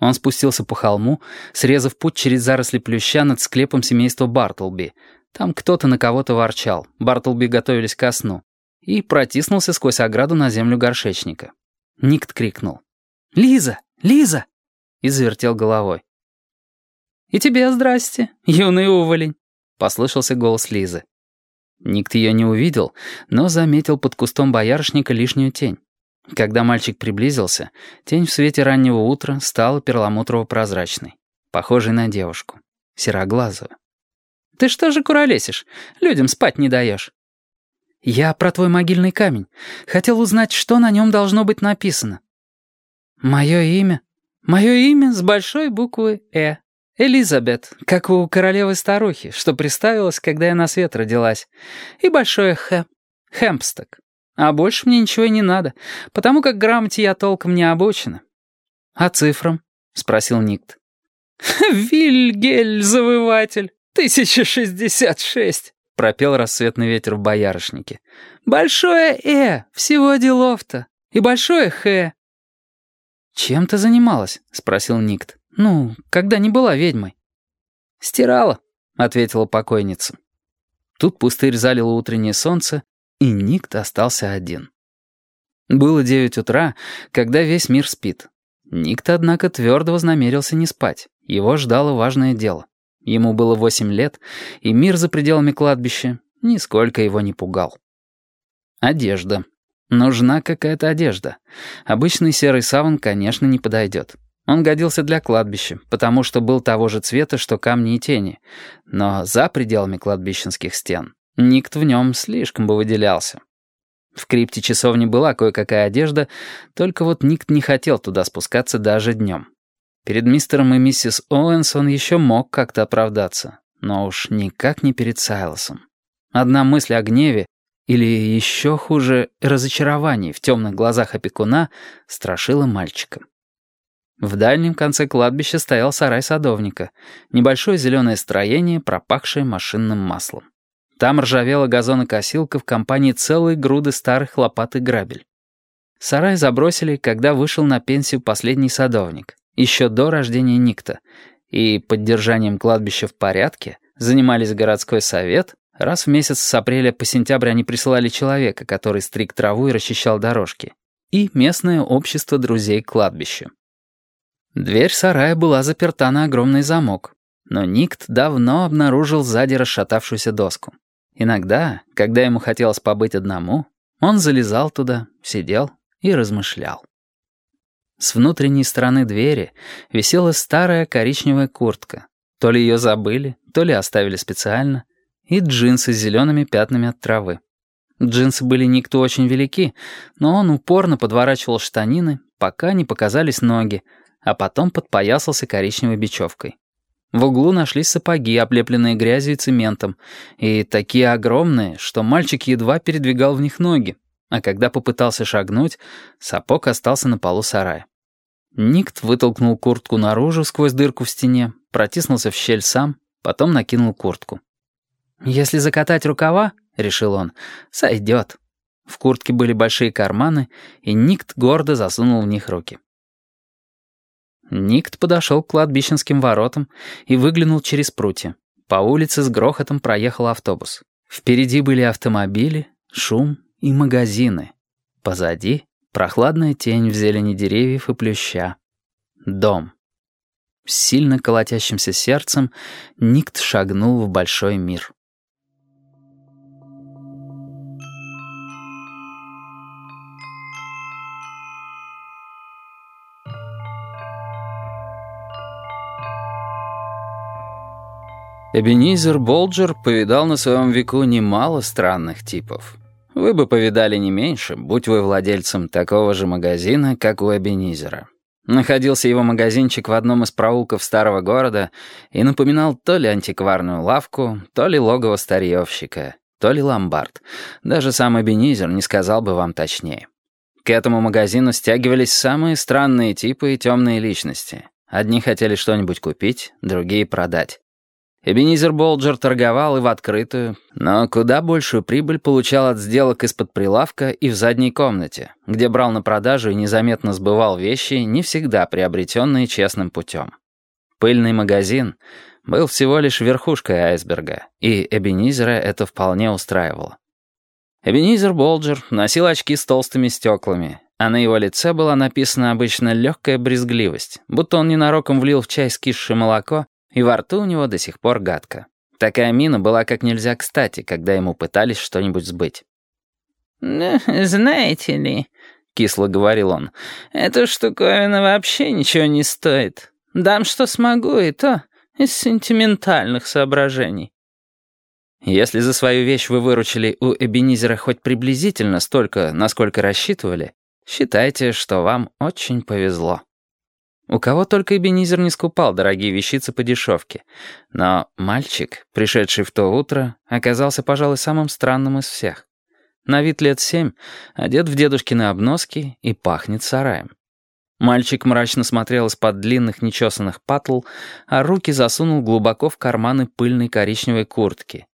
Он спустился по холму, срезав путь через заросли плюща над склепом семейства Бартлби. Там кто-то на кого-то ворчал, Бартлби готовились ко сну. И протиснулся сквозь ограду на землю горшечника. Никт крикнул. «Лиза! Лиза!» И завертел головой. «И тебе здрасте, юный уволень!» — послышался голос Лизы. Никт ее не увидел, но заметил под кустом боярышника лишнюю тень. Когда мальчик приблизился, тень в свете раннего утра стала перламутрово-прозрачной, похожей на девушку, сероглазую. «Ты что же куролесишь? Людям спать не даешь». «Я про твой могильный камень. Хотел узнать, что на нем должно быть написано». «Мое имя? Мое имя с большой буквы «Э». Элизабет, как у королевы-старухи, что приставилась, когда я на свет родилась. И большое «Х». Хэмпсток. А больше мне ничего и не надо, потому как грамоте я толком не обучена. «А цифрам?» — спросил Никт. «Вильгель, завыватель, 1066!» — пропел рассветный ветер в боярышнике. «Большое «э», всего делов-то, и большое «х». «Чем ты занималась?» — спросил Никт. «Ну, когда не была ведьмой?» «Стирала», — ответила покойница. Тут пустырь залило утреннее солнце, и Никт остался один. Было девять утра, когда весь мир спит. Никт, однако, твердо вознамерился не спать. Его ждало важное дело. Ему было восемь лет, и мир за пределами кладбища нисколько его не пугал. Одежда. Нужна какая-то одежда. Обычный серый саван, конечно, не подойдет. Он годился для кладбища, потому что был того же цвета, что камни и тени. Но за пределами кладбищенских стен никто в нем слишком бы выделялся. В крипте часовни была кое-какая одежда, только вот Никт не хотел туда спускаться даже днем. Перед мистером и миссис Оуэнс он еще мог как-то оправдаться, но уж никак не перед Сайлосом. Одна мысль о гневе, или еще хуже, разочаровании в темных глазах опекуна страшила мальчика. В дальнем конце кладбища стоял сарай садовника, небольшое зеленое строение, пропахшее машинным маслом. Там ржавела газонокосилка в компании целой груды старых лопат и грабель. Сарай забросили, когда вышел на пенсию последний садовник, еще до рождения Никта, и поддержанием кладбища в порядке занимались городской совет, раз в месяц с апреля по сентябрь они присылали человека, который стриг траву и расчищал дорожки, и местное общество друзей кладбища. Дверь сарая была заперта на огромный замок, но Никт давно обнаружил сзади расшатавшуюся доску. Иногда, когда ему хотелось побыть одному, он залезал туда, сидел и размышлял. С внутренней стороны двери висела старая коричневая куртка. То ли ее забыли, то ли оставили специально, и джинсы с зелеными пятнами от травы. Джинсы были никто очень велики, но он упорно подворачивал штанины, пока не показались ноги, а потом подпоясался коричневой бечевкой. В углу нашлись сапоги, облепленные грязью и цементом, и такие огромные, что мальчик едва передвигал в них ноги, а когда попытался шагнуть, сапог остался на полу сарая. Никт вытолкнул куртку наружу сквозь дырку в стене, протиснулся в щель сам, потом накинул куртку. «Если закатать рукава, — решил он, — сойдет». В куртке были большие карманы, и Никт гордо засунул в них руки. Никт подошел к кладбищенским воротам и выглянул через прутья. По улице с грохотом проехал автобус. Впереди были автомобили, шум и магазины. Позади — прохладная тень в зелени деревьев и плюща. Дом. С сильно колотящимся сердцем Никт шагнул в большой мир. Эбенизер Болджер повидал на своем веку немало странных типов. Вы бы повидали не меньше, будь вы владельцем такого же магазина, как у Эбенизера. Находился его магазинчик в одном из проулков старого города и напоминал то ли антикварную лавку, то ли логово старьевщика, то ли ломбард. Даже сам Эбенизер не сказал бы вам точнее. К этому магазину стягивались самые странные типы и темные личности. Одни хотели что-нибудь купить, другие — продать. Эбенизер Болджер торговал и в открытую, но куда большую прибыль получал от сделок из-под прилавка и в задней комнате, где брал на продажу и незаметно сбывал вещи, не всегда приобретенные честным путем. Пыльный магазин был всего лишь верхушкой айсберга, и Эбенизера это вполне устраивало. Эбенизер Болджер носил очки с толстыми стеклами, а на его лице была написана обычно легкая брезгливость, будто он ненароком влил в чай скисшее молоко и во рту у него до сих пор гадко. Такая мина была как нельзя кстати, когда ему пытались что-нибудь сбыть. «Знаете ли», — кисло говорил он, — «эта штуковина вообще ничего не стоит. Дам, что смогу, и то из сентиментальных соображений». Если за свою вещь вы выручили у Эбенизера хоть приблизительно столько, насколько рассчитывали, считайте, что вам очень повезло. У кого только Эбенизер не скупал дорогие вещицы по дешевке. Но мальчик, пришедший в то утро, оказался, пожалуй, самым странным из всех. На вид лет семь, одет в дедушкины обноски и пахнет сараем. Мальчик мрачно смотрел из-под длинных нечесанных патл, а руки засунул глубоко в карманы пыльной коричневой куртки